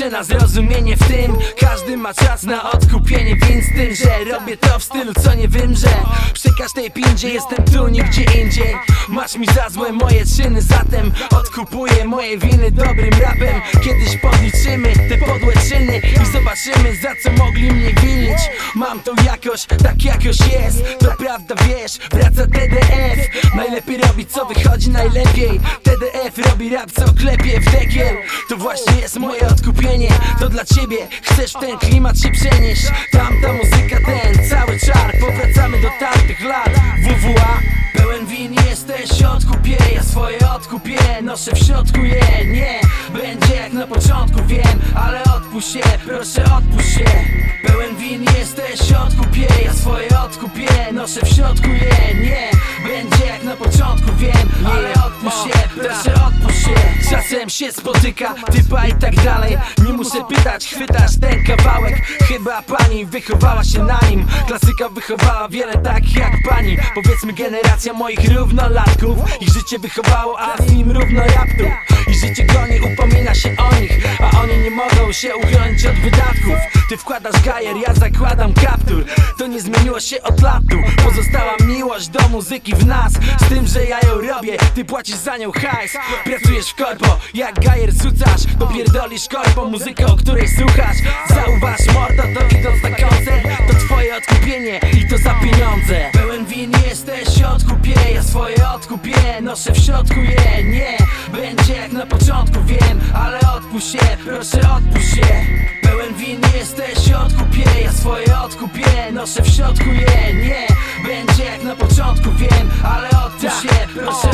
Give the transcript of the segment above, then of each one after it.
liczę na zrozumienie w tym. Każdy ma czas na odkupienie win z tym, że robię to w stylu co nie wymrze Przy każdej pindzie jestem tu, nigdzie indziej. Masz mi za złe moje czyny, zatem odkupuję moje winy dobrym rapem. Kiedyś podliczymy te podłe czyny i zobaczymy za co mogli mnie winić. Mam to jakoś, tak jakoś jest, to prawda wiesz, wraca TDF Najlepiej robi co wychodzi najlepiej. TDF robi rap co klepie w dekiel. To właśnie jest moje odkupienie, to dla ciebie. Chcesz w ten klimat się przenieść. Tamta jesteś, odkupię Ja swoje odkupię, noszę w środku je Nie, będzie jak na początku wiem Ale odpuść się, proszę odpuść się. Pełen win jesteś, odkupię Ja swoje odkupię, noszę w środku je Się spotyka, typa i tak dalej. Nie muszę pytać, chwytasz ten kawałek. Chyba pani wychowała się na nim. Klasyka wychowała wiele tak jak pani. Powiedzmy generacja moich równolatków. Ich życie wychowało, a z nim równo raptu I życie goni, upomina się o nich A oni nie mogą się uchronić od wydatków. Ty wkładasz gajer, ja zakładam kaptur. To nie zmieniło się od lat tu Pozostała miłość do muzyki w nas. Z tym, że ja ją ty płacisz za nią hajs. Pracujesz w korpo, jak gajer rzucasz Popierdolisz korpo, muzykę, o której słuchasz. Zauważ mordo, to idąc na koncert To twoje odkupienie i to za pieniądze. Pełen win jesteś, odkupię Ja swoje odkupię, noszę w środku je Nie, będzie jak na początku, wiem Ale odpuść się, proszę odpuść się. Pełen win jesteś, odkupię Ja swoje odkupię, noszę w środku je Nie, będzie jak na początku, wiem Ale odpuść się, proszę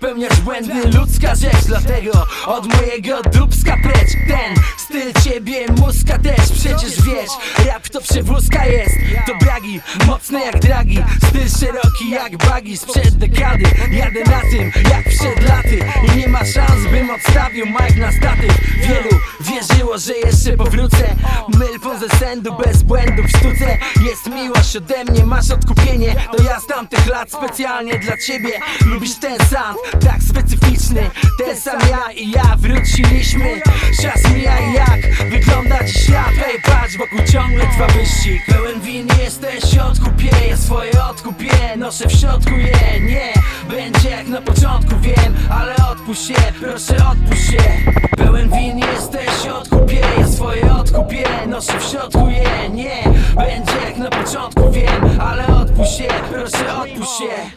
Popełniasz błędy, ludzka rzecz Dlatego od mojego dubska precz. Ten styl ciebie muska też. Przecież wiesz, rap to przewózka jest. To bragi, mocne jak dragi Styl szeroki jak bagi sprzed dekady Jadę na tym jak przed laty. I nie ma szans bym odstawił mic na statyw. Wielu wierzyło, że jeszcze powrócę. Mylfą ze sędu, bez błędów w sztuce. Jest miłość ode mnie, masz odkupienie. To ja z tamtych lat specjalnie dla ciebie. Lubisz ten sound, tak specyficzny. Ten sam ja i ja wróciliśmy. Czas mija jak swoje odkupię, noszę w środku je Nie, będzie jak na początku wiem Ale odpuść się, proszę odpuść się. Pełen win jesteś, odkupię Ja swoje odkupię, noszę w środku je Nie, będzie jak na początku wiem Ale odpuść się, proszę odpuść się